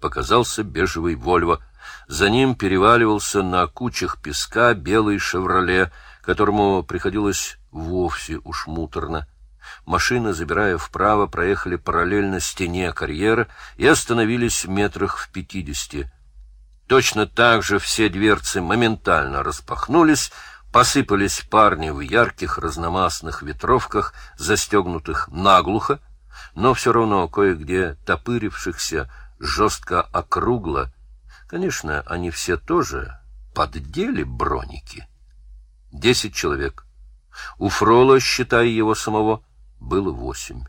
показался бежевый «Вольво». За ним переваливался на кучах песка белый «Шевроле», которому приходилось вовсе уж муторно. Машины, забирая вправо, проехали параллельно стене карьера и остановились метрах в пятидесяти. Точно так же все дверцы моментально распахнулись, посыпались парни в ярких разномастных ветровках, застегнутых наглухо, но все равно кое-где топырившихся жестко округло. Конечно, они все тоже поддели броники. Десять человек. У Фрола, считая его самого, было восемь.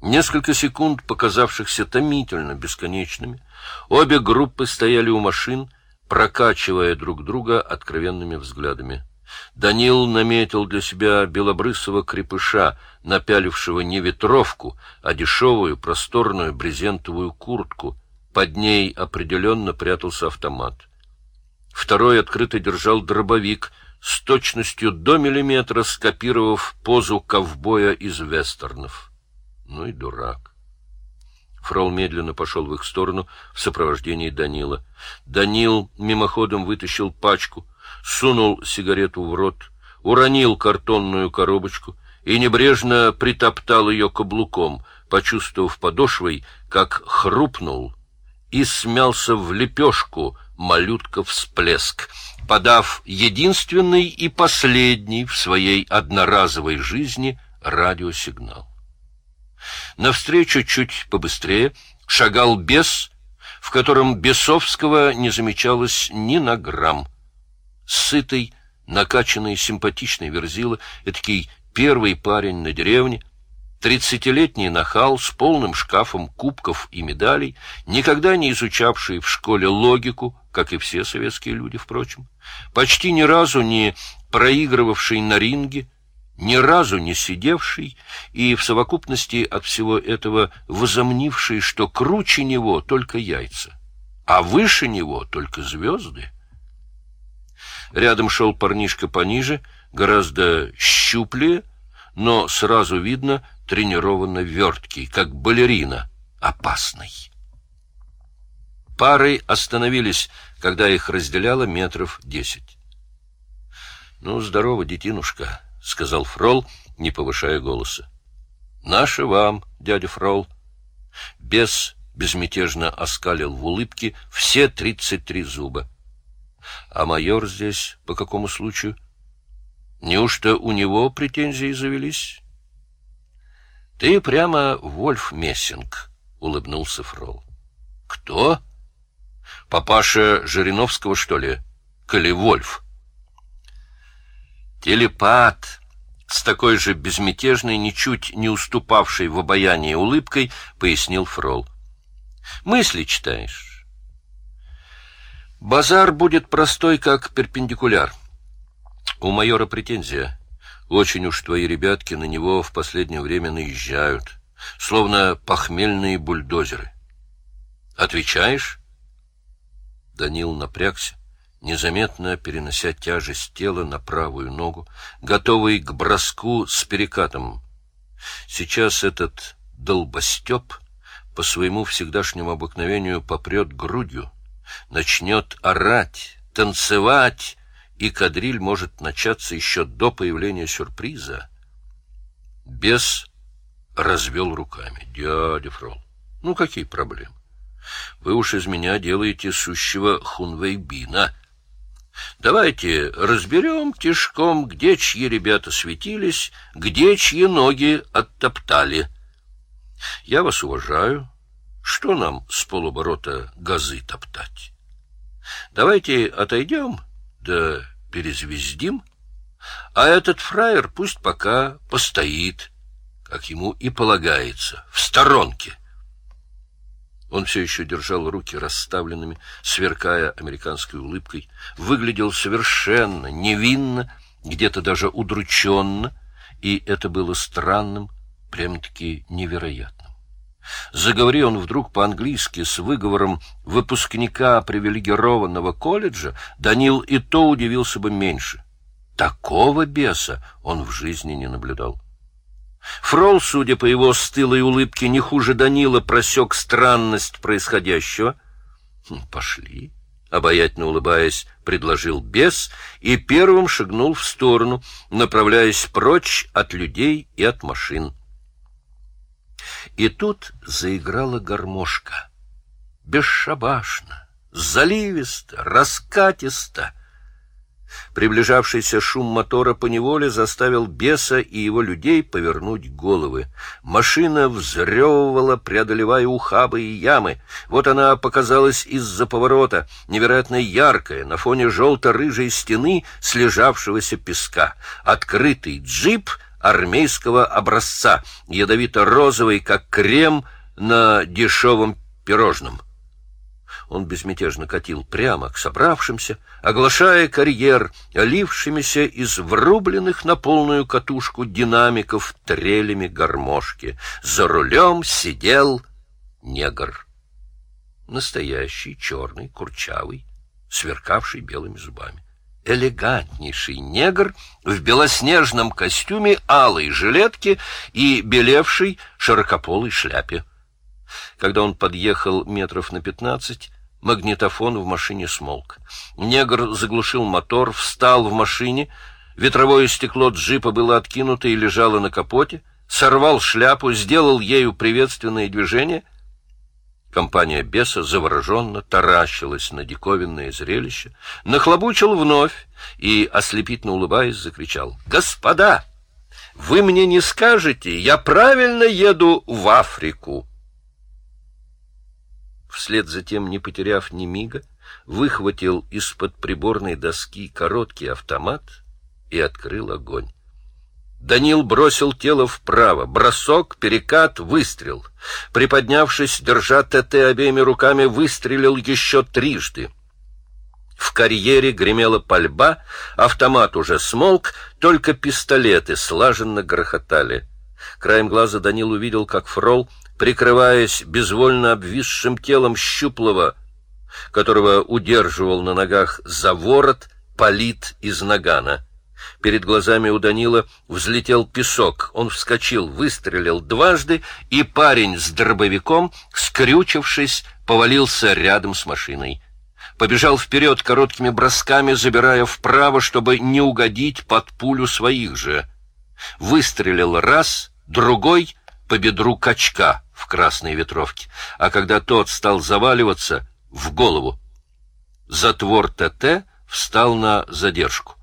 Несколько секунд, показавшихся томительно бесконечными, обе группы стояли у машин, прокачивая друг друга откровенными взглядами. Данил наметил для себя белобрысого крепыша, напялившего не ветровку, а дешевую просторную брезентовую куртку. Под ней определенно прятался автомат. Второй открыто держал дробовик — с точностью до миллиметра скопировав позу ковбоя из вестернов. Ну и дурак. Фрол медленно пошел в их сторону в сопровождении Данила. Данил мимоходом вытащил пачку, сунул сигарету в рот, уронил картонную коробочку и небрежно притоптал ее каблуком, почувствовав подошвой, как хрупнул и смялся в лепешку малютка всплеск — подав единственный и последний в своей одноразовой жизни радиосигнал. Навстречу чуть побыстрее шагал бес, в котором бесовского не замечалось ни на грамм. Сытый, накачанный, симпатичный верзила, этакий первый парень на деревне, Тридцатилетний нахал с полным шкафом кубков и медалей, никогда не изучавший в школе логику, как и все советские люди, впрочем, почти ни разу не проигрывавший на ринге, ни разу не сидевший и в совокупности от всего этого возомнивший, что круче него только яйца, а выше него только звезды. Рядом шел парнишка пониже, гораздо щуплее, но сразу видно тренированно верткий, как балерина, опасный. Пары остановились, когда их разделяло метров десять. — Ну, здорово, детинушка, — сказал Фрол, не повышая голоса. — Наше вам, дядя Фрол. Бес безмятежно оскалил в улыбке все тридцать три зуба. — А майор здесь по какому случаю? — Неужто у него претензии завелись? — Ты прямо Вольф Мессинг, — улыбнулся Фрол. — Кто? — Папаша Жириновского, что ли? Коли Вольф. — Телепат, с такой же безмятежной, ничуть не уступавшей в обаянии улыбкой, пояснил Фрол. — Мысли читаешь? — Базар будет простой, как перпендикуляр. — у майора претензия. Очень уж твои ребятки на него в последнее время наезжают, словно похмельные бульдозеры. Отвечаешь? Данил напрягся, незаметно перенося тяжесть тела на правую ногу, готовый к броску с перекатом. Сейчас этот долбостеп по своему всегдашнему обыкновению попрет грудью, начнет орать, танцевать и кадриль может начаться еще до появления сюрприза. Бес развел руками. Дядя Фрол, ну какие проблемы? Вы уж из меня делаете сущего хунвейбина. Давайте разберем тишком, где чьи ребята светились, где чьи ноги оттоптали. Я вас уважаю. Что нам с полуборота газы топтать? Давайте отойдем да перезвездим, а этот фраер пусть пока постоит, как ему и полагается, в сторонке. Он все еще держал руки расставленными, сверкая американской улыбкой, выглядел совершенно невинно, где-то даже удрученно, и это было странным, прям-таки невероятным. Заговори он вдруг по-английски с выговором выпускника привилегированного колледжа, Данил и то удивился бы меньше. Такого беса он в жизни не наблюдал. Фрол, судя по его стылой улыбке, не хуже Данила просек странность происходящего. «Хм, «Пошли», — обаятельно улыбаясь, предложил бес и первым шагнул в сторону, направляясь прочь от людей и от машин. И тут заиграла гармошка. Бесшабашно, заливисто, раскатисто — Приближавшийся шум мотора поневоле заставил беса и его людей повернуть головы. Машина взрёвывала, преодолевая ухабы и ямы. Вот она показалась из-за поворота, невероятно яркая, на фоне желто-рыжей стены слежавшегося песка. Открытый джип армейского образца, ядовито-розовый, как крем на дешевом пирожном он безмятежно катил прямо к собравшимся, оглашая карьер, олившимися из врубленных на полную катушку динамиков трелями гармошки. За рулем сидел негр. Настоящий, черный, курчавый, сверкавший белыми зубами. Элегантнейший негр в белоснежном костюме, алой жилетке и белевшей широкополой шляпе. Когда он подъехал метров на пятнадцать, Магнитофон в машине смолк. Негр заглушил мотор, встал в машине. Ветровое стекло джипа было откинуто и лежало на капоте. Сорвал шляпу, сделал ею приветственное движение. Компания беса завороженно таращилась на диковинное зрелище. Нахлобучил вновь и, ослепительно улыбаясь, закричал. «Господа, вы мне не скажете, я правильно еду в Африку!» вслед за тем, не потеряв ни мига, выхватил из-под приборной доски короткий автомат и открыл огонь. Данил бросил тело вправо. Бросок, перекат, выстрел. Приподнявшись, держа ТТ обеими руками, выстрелил еще трижды. В карьере гремела пальба, автомат уже смолк, только пистолеты слаженно грохотали. Краем глаза Данил увидел, как Фрол прикрываясь безвольно обвисшим телом щуплого, которого удерживал на ногах за ворот, палит из нагана. Перед глазами у Данила взлетел песок. Он вскочил, выстрелил дважды, и парень с дробовиком, скрючившись, повалился рядом с машиной. Побежал вперед короткими бросками, забирая вправо, чтобы не угодить под пулю своих же. Выстрелил раз, другой — по бедру качка в красной ветровке, а когда тот стал заваливаться, в голову. Затвор ТТ встал на задержку.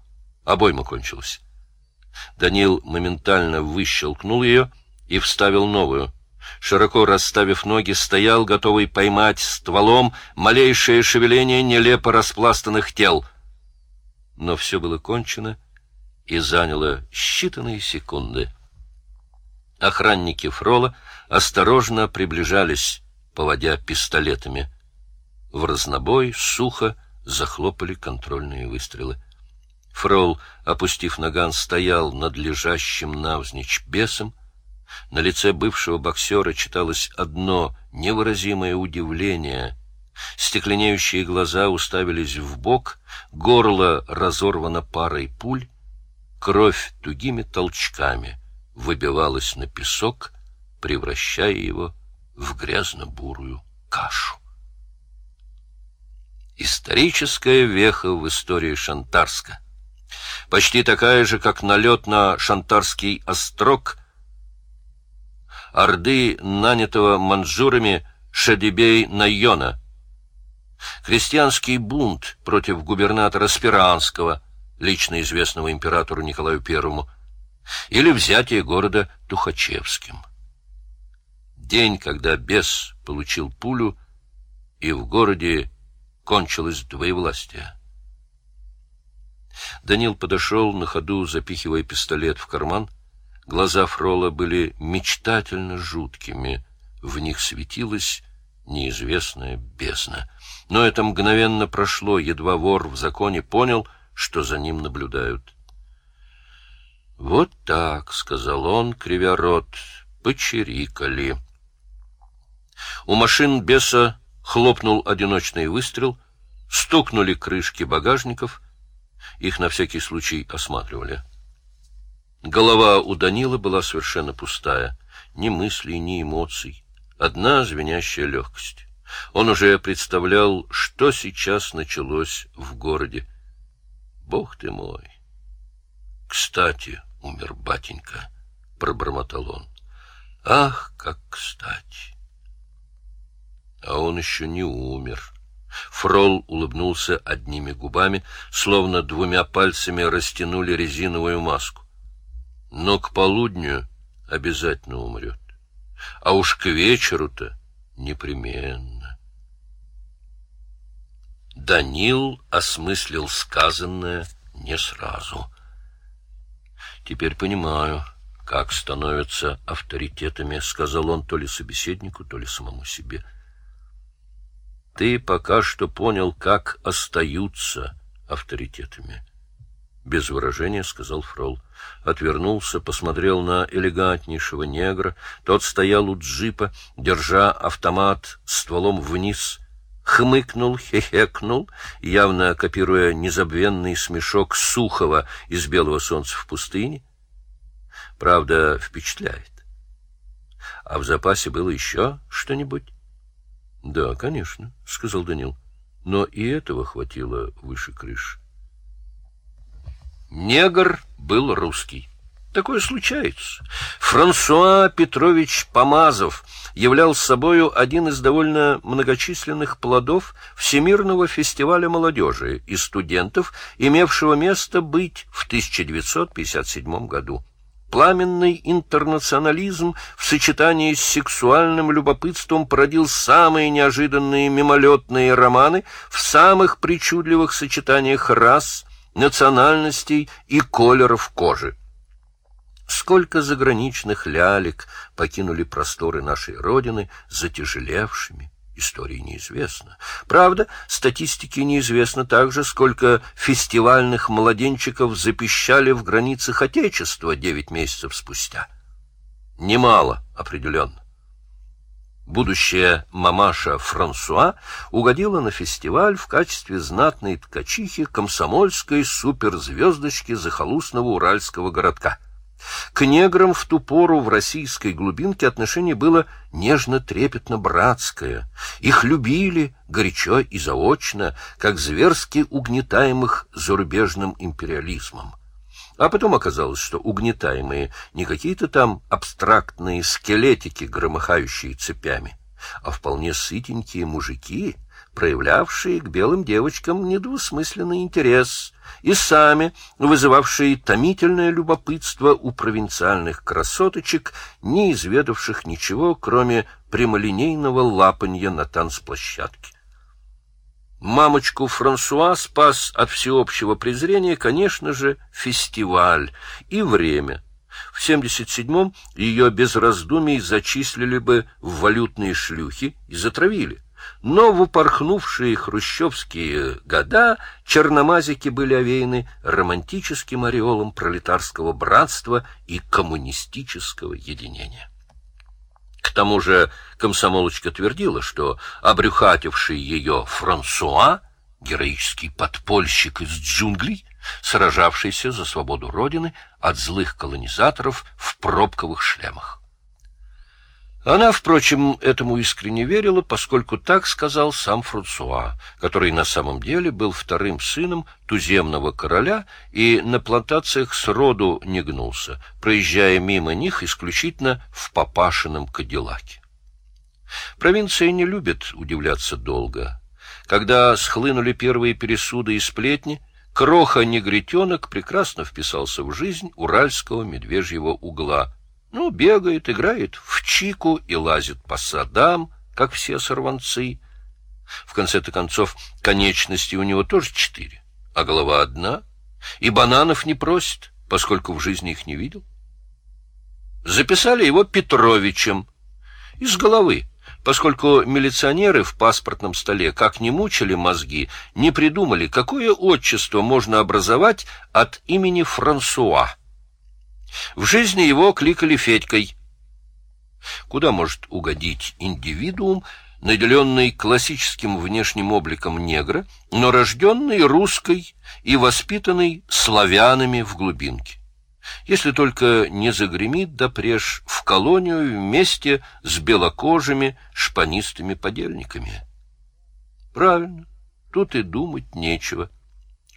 Обойма кончилась. Данил моментально выщелкнул ее и вставил новую. Широко расставив ноги, стоял, готовый поймать стволом малейшее шевеление нелепо распластанных тел. Но все было кончено и заняло считанные секунды. Охранники Фрола осторожно приближались, поводя пистолетами. В разнобой сухо захлопали контрольные выстрелы. Фрол, опустив наган, стоял над лежащим навзничь бесом. На лице бывшего боксера читалось одно невыразимое удивление. Стекленеющие глаза уставились в бок, горло разорвано парой пуль, кровь тугими толчками — выбивалась на песок, превращая его в грязно-бурую кашу. Историческая веха в истории Шантарска. Почти такая же, как налет на Шантарский острог орды нанятого манжурами Шадибей Найона. Крестьянский бунт против губернатора Спиранского, лично известного императору Николаю Первому, или взятие города Тухачевским. День, когда бес получил пулю, и в городе кончилось двоевластие. Данил подошел на ходу, запихивая пистолет в карман. Глаза Фрола были мечтательно жуткими, в них светилась неизвестная бездна. Но это мгновенно прошло, едва вор в законе понял, что за ним наблюдают. «Вот так», — сказал он, кривя рот, — «почирикали». У машин беса хлопнул одиночный выстрел, стукнули крышки багажников, их на всякий случай осматривали. Голова у Данила была совершенно пустая. Ни мыслей, ни эмоций. Одна звенящая легкость. Он уже представлял, что сейчас началось в городе. Бог ты мой! Кстати, умер батенька, — пробормотал он. Ах, как кстати! А он еще не умер. Фрол улыбнулся одними губами, словно двумя пальцами растянули резиновую маску. Но к полудню обязательно умрет. А уж к вечеру-то непременно. Данил осмыслил сказанное не сразу. Теперь понимаю, как становятся авторитетами, сказал он то ли собеседнику, то ли самому себе. Ты пока что понял, как остаются авторитетами. Без выражения сказал Фрол. Отвернулся, посмотрел на элегантнейшего негра. Тот стоял у джипа, держа автомат стволом вниз. Хмыкнул, хехекнул, явно копируя незабвенный смешок Сухого из «Белого солнца в пустыне». Правда, впечатляет. А в запасе было еще что-нибудь? — Да, конечно, — сказал Данил. Но и этого хватило выше крыши. Негр был русский. Такое случается. Франсуа Петрович Помазов являл собою один из довольно многочисленных плодов Всемирного фестиваля молодежи и студентов, имевшего место быть в 1957 году. Пламенный интернационализм в сочетании с сексуальным любопытством породил самые неожиданные мимолетные романы в самых причудливых сочетаниях рас – национальностей и колеров кожи. Сколько заграничных лялек покинули просторы нашей Родины затяжелевшими, истории неизвестно. Правда, статистики неизвестно также, сколько фестивальных младенчиков запищали в границах Отечества девять месяцев спустя. Немало, определенно. Будущая мамаша Франсуа угодила на фестиваль в качестве знатной ткачихи комсомольской суперзвездочки захолустного уральского городка. К неграм в ту пору в российской глубинке отношение было нежно-трепетно-братское. Их любили горячо и заочно, как зверски угнетаемых зарубежным империализмом. А потом оказалось, что угнетаемые не какие-то там абстрактные скелетики, громыхающие цепями, а вполне сытенькие мужики, проявлявшие к белым девочкам недвусмысленный интерес и сами вызывавшие томительное любопытство у провинциальных красоточек, не изведавших ничего, кроме прямолинейного лапанья на танцплощадке. Мамочку Франсуа спас от всеобщего презрения, конечно же, фестиваль и время. В 77-м ее без раздумий зачислили бы в валютные шлюхи и затравили. Но в упорхнувшие хрущевские года черномазики были овеяны романтическим ореолом пролетарского братства и коммунистического единения. К тому же комсомолочка твердила, что обрюхативший ее Франсуа — героический подпольщик из джунглей, сражавшийся за свободу Родины от злых колонизаторов в пробковых шлемах. Она, впрочем, этому искренне верила, поскольку так сказал сам Франсуа, который на самом деле был вторым сыном туземного короля и на плантациях сроду не гнулся, проезжая мимо них исключительно в папашином кадиллаке. Провинция не любит удивляться долго. Когда схлынули первые пересуды и сплетни, кроха-негритенок прекрасно вписался в жизнь уральского медвежьего угла — ну, бегает, играет в чику и лазит по садам, как все сорванцы. В конце-то концов, конечности у него тоже четыре, а голова одна, и бананов не просит, поскольку в жизни их не видел. Записали его Петровичем из головы, поскольку милиционеры в паспортном столе, как не мучили мозги, не придумали, какое отчество можно образовать от имени Франсуа. В жизни его кликали Федькой. Куда может угодить индивидуум, наделенный классическим внешним обликом негра, но рожденный русской и воспитанный славянами в глубинке? если только не загремит допреж в колонию вместе с белокожими шпанистыми подельниками. Правильно, тут и думать нечего.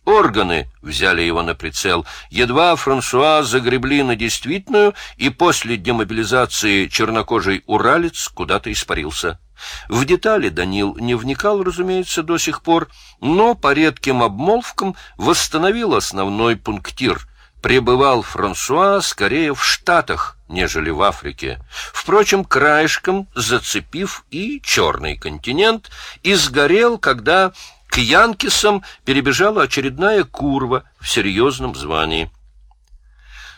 Органы взяли его на прицел. Едва Франсуа загребли на действительную, и после демобилизации чернокожий уралец куда-то испарился. В детали Данил не вникал, разумеется, до сих пор, но по редким обмолвкам восстановил основной пунктир. Пребывал Франсуа скорее в Штатах, нежели в Африке. Впрочем, краешком зацепив и черный континент, и сгорел, когда к Янкисам перебежала очередная курва в серьезном звании.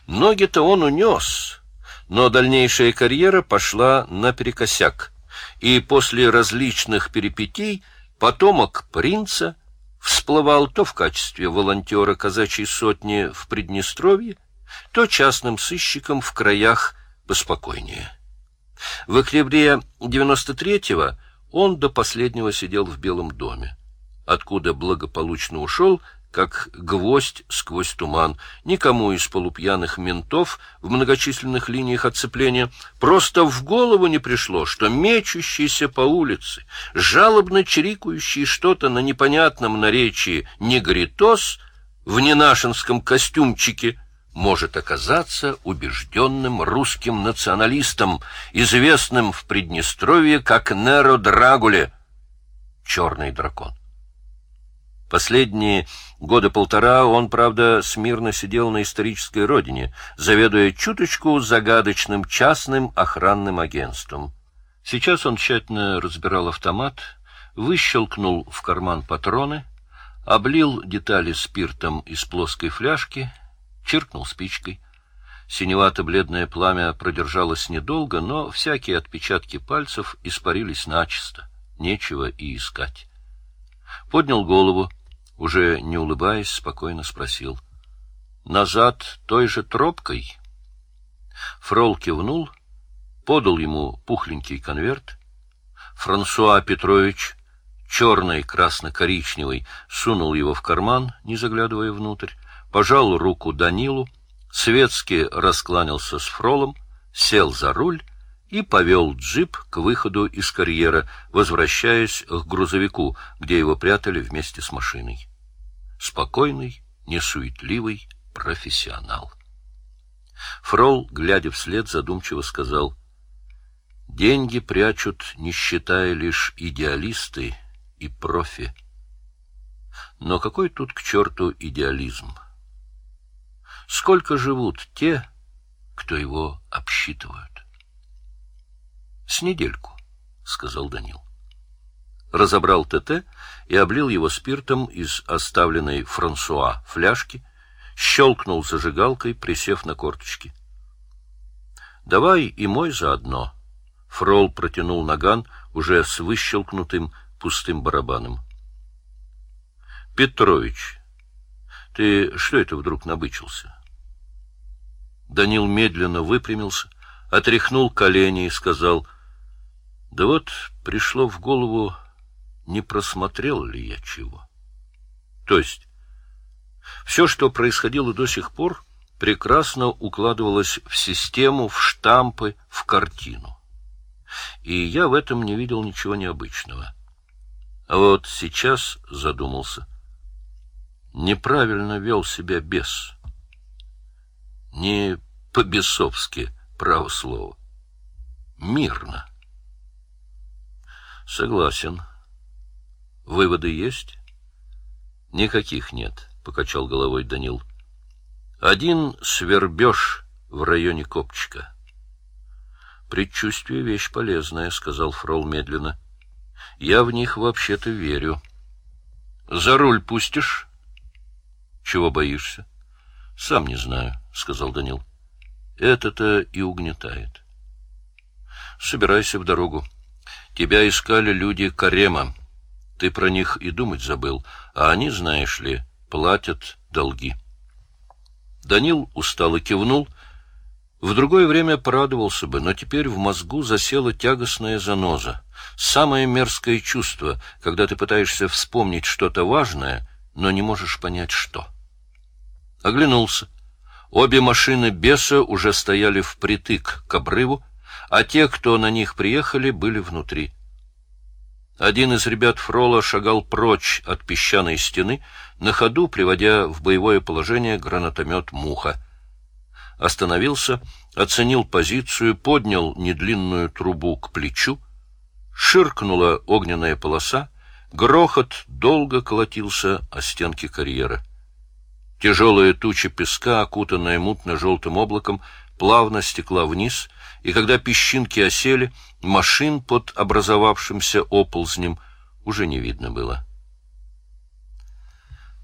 Ноги-то он унес, но дальнейшая карьера пошла наперекосяк и после различных перипетий потомок принца всплывал то в качестве волонтера казачьей сотни в Приднестровье, то частным сыщиком в краях поспокойнее. В октябре 93-го он до последнего сидел в Белом доме, откуда благополучно ушел как гвоздь сквозь туман. Никому из полупьяных ментов в многочисленных линиях отцепления просто в голову не пришло, что мечущийся по улице, жалобно чирикающий что-то на непонятном наречии негритос в ненашинском костюмчике может оказаться убежденным русским националистом, известным в Приднестровье как Неро Драгуле, черный дракон. Последние года полтора он, правда, смирно сидел на исторической родине, заведуя чуточку загадочным частным охранным агентством. Сейчас он тщательно разбирал автомат, выщелкнул в карман патроны, облил детали спиртом из плоской фляжки, чиркнул спичкой. Синевато-бледное пламя продержалось недолго, но всякие отпечатки пальцев испарились начисто. Нечего и искать. Поднял голову, уже не улыбаясь, спокойно спросил. — Назад той же тропкой? Фрол кивнул, подал ему пухленький конверт. Франсуа Петрович, черный красно-коричневый, сунул его в карман, не заглядывая внутрь, пожал руку Данилу, светски раскланялся с Фролом, сел за руль и повел джип к выходу из карьера, возвращаясь к грузовику, где его прятали вместе с машиной спокойный, несуетливый профессионал. Фрол, глядя вслед, задумчиво сказал, «Деньги прячут, не считая лишь идеалисты и профи. Но какой тут к черту идеализм? Сколько живут те, кто его обсчитывают?» «С недельку», — сказал Данил разобрал ТТ и облил его спиртом из оставленной Франсуа фляжки, щелкнул зажигалкой, присев на корточки. — Давай и мой заодно. Фрол протянул наган уже с выщелкнутым пустым барабаном. — Петрович, ты что это вдруг набычился? Данил медленно выпрямился, отряхнул колени и сказал, — Да вот пришло в голову не просмотрел ли я чего. То есть, все, что происходило до сих пор, прекрасно укладывалось в систему, в штампы, в картину. И я в этом не видел ничего необычного. А вот сейчас задумался. Неправильно вел себя бес. Не по-бесовски, право слово. Мирно. Согласен. Выводы есть? Никаких нет, покачал головой Данил. Один свербеж в районе Копчика. Предчувствие — вещь полезная, — сказал Фрол медленно. Я в них вообще-то верю. За руль пустишь? Чего боишься? Сам не знаю, — сказал Данил. Это-то и угнетает. Собирайся в дорогу. Тебя искали люди Карема. Ты про них и думать забыл, а они, знаешь ли, платят долги. Данил устало кивнул. В другое время порадовался бы, но теперь в мозгу засела тягостная заноза. Самое мерзкое чувство, когда ты пытаешься вспомнить что-то важное, но не можешь понять, что. Оглянулся. Обе машины беса уже стояли впритык к обрыву, а те, кто на них приехали, были внутри. Один из ребят Фрола шагал прочь от песчаной стены, на ходу приводя в боевое положение гранатомет «Муха». Остановился, оценил позицию, поднял недлинную трубу к плечу, ширкнула огненная полоса, грохот долго колотился о стенки карьера. Тяжелая туча песка, окутанная мутно-желтым облаком, плавно стекла вниз, и когда песчинки осели, машин под образовавшимся оползнем уже не видно было.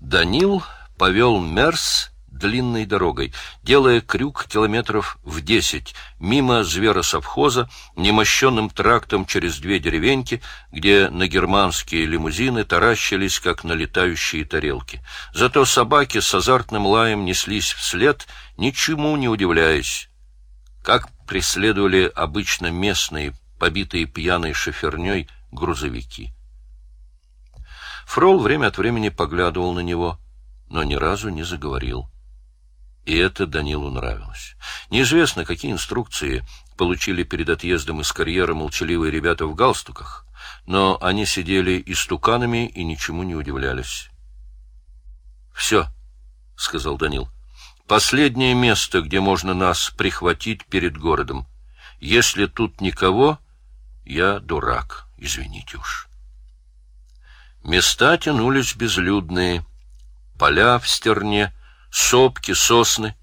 Данил повел Мерс длинной дорогой, делая крюк километров в десять, мимо зверосовхоза, немощенным трактом через две деревеньки, где на германские лимузины таращились, как на летающие тарелки. Зато собаки с азартным лаем неслись вслед, ничему не удивляясь. Как преследовали обычно местные побитые пьяной шоферней грузовики. Фрол время от времени поглядывал на него, но ни разу не заговорил. И это Данилу нравилось. Неизвестно, какие инструкции получили перед отъездом из карьера молчаливые ребята в галстуках, но они сидели истуканами и ничему не удивлялись. «Все», — сказал Данил, — «последнее место, где можно нас прихватить перед городом. Если тут никого, я дурак, извините уж. Места тянулись безлюдные, поля в стерне, сопки, сосны.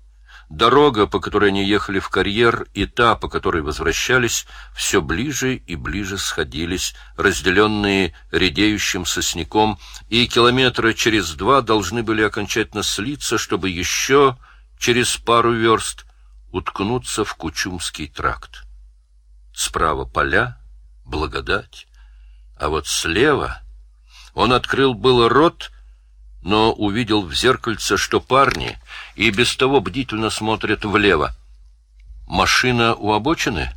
Дорога, по которой они ехали в карьер, и та, по которой возвращались, все ближе и ближе сходились, разделенные редеющим сосняком, и километра через два должны были окончательно слиться, чтобы еще через пару верст уткнуться в Кучумский тракт. Справа поля, благодать. А вот слева он открыл было рот, но увидел в зеркальце, что парни и без того бдительно смотрят влево. Машина у обочины?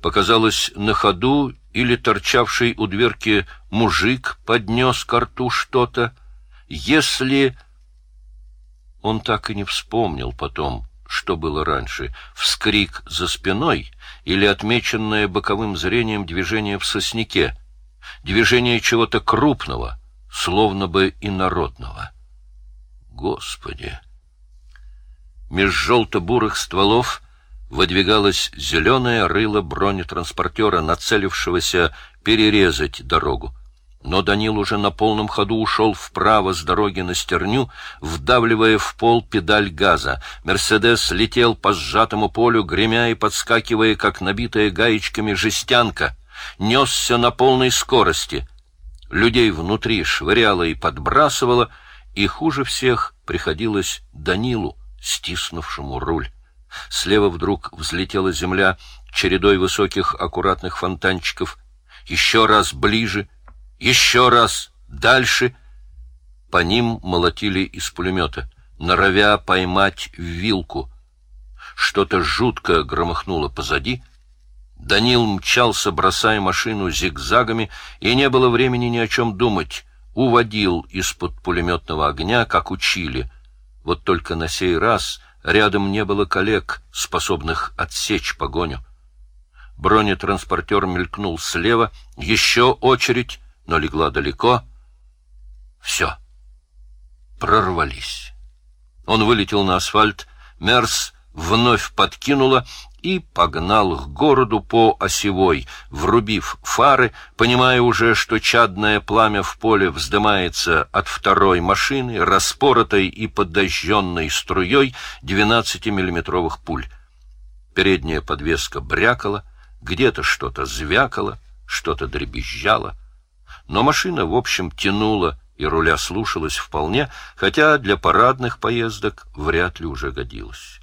Показалось на ходу или торчавший у дверки мужик поднес к рту что-то. Если... Он так и не вспомнил потом, что было раньше, вскрик за спиной или отмеченное боковым зрением движение в сосняке, движение чего-то крупного, словно бы инородного. Господи! Меж желто-бурых стволов выдвигалось зеленое рыло бронетранспортера, нацелившегося перерезать дорогу но Данил уже на полном ходу ушел вправо с дороги на стерню, вдавливая в пол педаль газа. «Мерседес» летел по сжатому полю, гремя и подскакивая, как набитая гаечками жестянка. Несся на полной скорости. Людей внутри швыряло и подбрасывало, и хуже всех приходилось Данилу, стиснувшему руль. Слева вдруг взлетела земля чередой высоких аккуратных фонтанчиков. Еще раз ближе — еще раз, дальше. По ним молотили из пулемета, норовя поймать вилку. Что-то жутко громыхнуло позади. Данил мчался, бросая машину зигзагами, и не было времени ни о чем думать. Уводил из-под пулеметного огня, как учили. Вот только на сей раз рядом не было коллег, способных отсечь погоню. Бронетранспортер мелькнул слева, еще очередь, но легла далеко. Все. Прорвались. Он вылетел на асфальт, Мерс вновь подкинула и погнал к городу по осевой, врубив фары, понимая уже, что чадное пламя в поле вздымается от второй машины, распоротой и подожженной струей 12-миллиметровых пуль. Передняя подвеска брякала, где-то что-то звякало, что-то дребезжало — но машина, в общем, тянула и руля слушалась вполне, хотя для парадных поездок вряд ли уже годилась.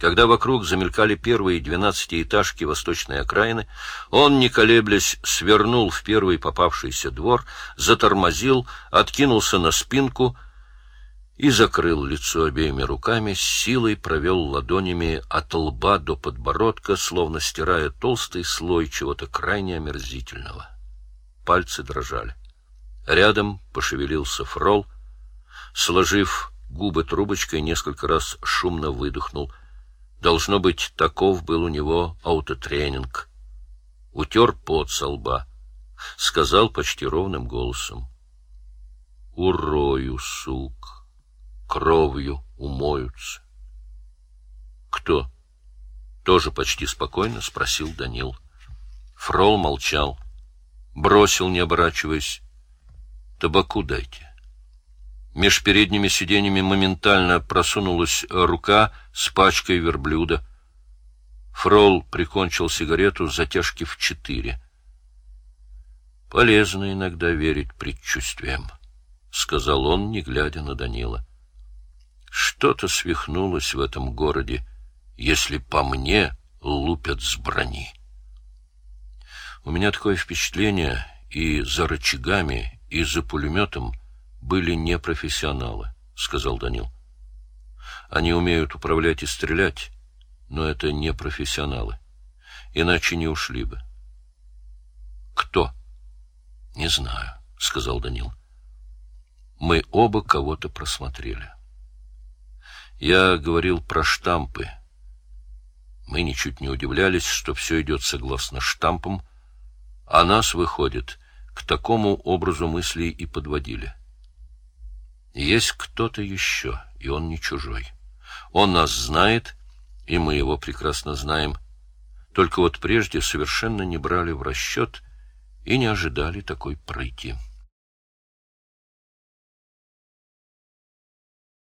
Когда вокруг замелькали первые двенадцатиэтажки восточной окраины, он, не колеблясь, свернул в первый попавшийся двор, затормозил, откинулся на спинку и закрыл лицо обеими руками, с силой провел ладонями от лба до подбородка, словно стирая толстый слой чего-то крайне омерзительного пальцы дрожали. Рядом пошевелился фрол. Сложив губы трубочкой, несколько раз шумно выдохнул. Должно быть, таков был у него аутотренинг. Утер пот со лба. Сказал почти ровным голосом. Урою, сук, кровью умоются. Кто? Тоже почти спокойно спросил Данил. Фрол молчал. Бросил, не оборачиваясь. Табаку дайте. Меж передними сиденьями моментально просунулась рука с пачкой верблюда. Фрол прикончил сигарету затяжки в четыре. «Полезно иногда верить предчувствиям», — сказал он, не глядя на Данила. «Что-то свихнулось в этом городе, если по мне лупят с брони. У меня такое впечатление, и за рычагами, и за пулеметом были непрофессионалы, — сказал Данил. Они умеют управлять и стрелять, но это не профессионалы. Иначе не ушли бы. Кто? Не знаю, — сказал Данил. Мы оба кого-то просмотрели. Я говорил про штампы. Мы ничуть не удивлялись, что все идет согласно штампам, а нас, выходит, к такому образу мыслей и подводили. Есть кто-то еще, и он не чужой. Он нас знает, и мы его прекрасно знаем. Только вот прежде совершенно не брали в расчет и не ожидали такой прыти.